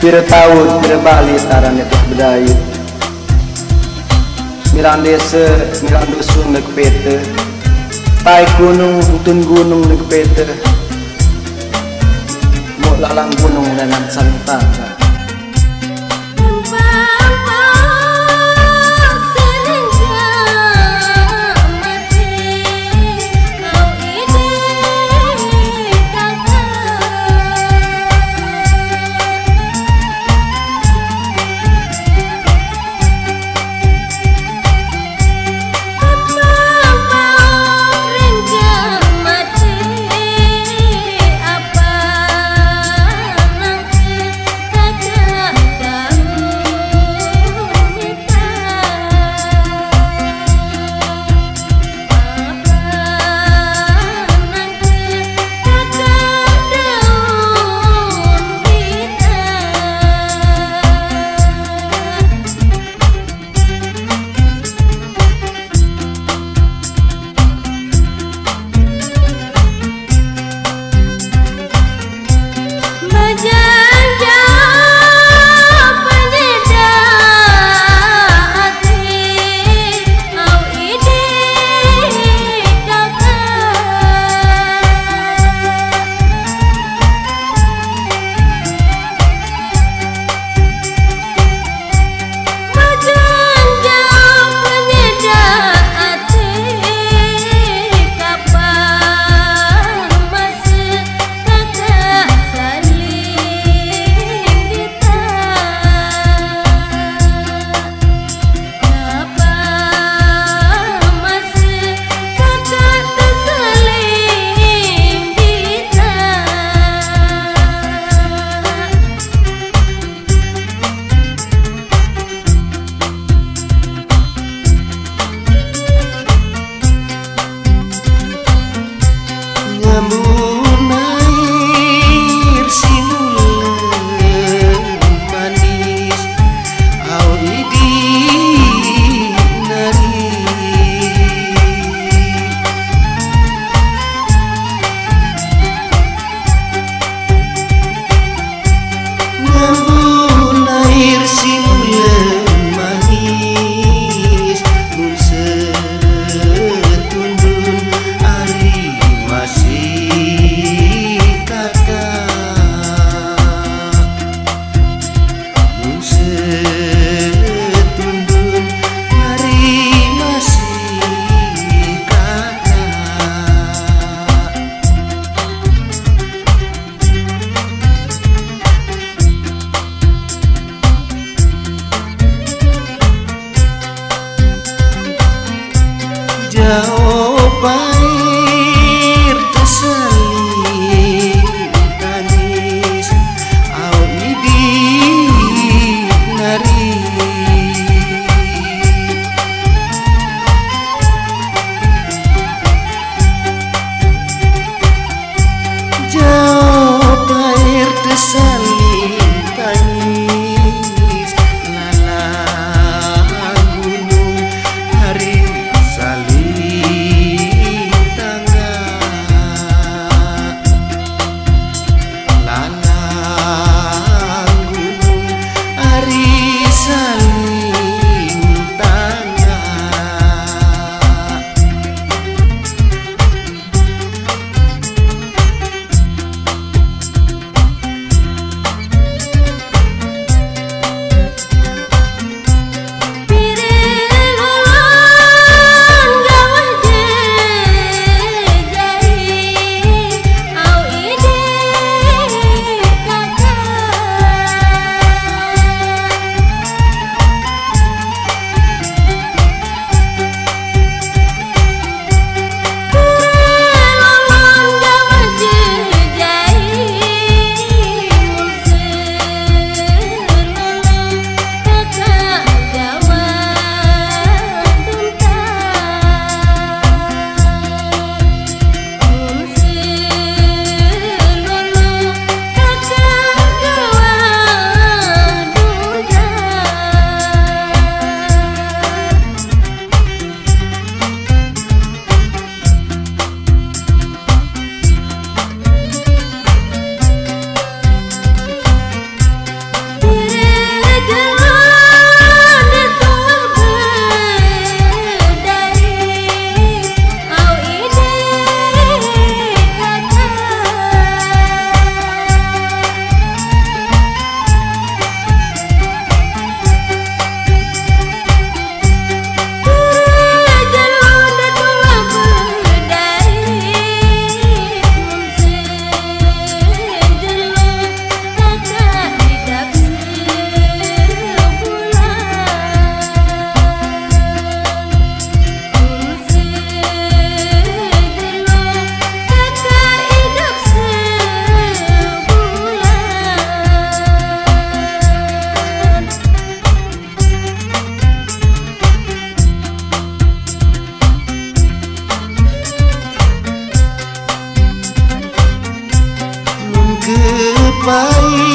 Pira tahu pira bali taran itu bedaya Miran desa miran dusun nak peta Tai gunung tun gunung nak peta Mau lalang gunung dengan santana vai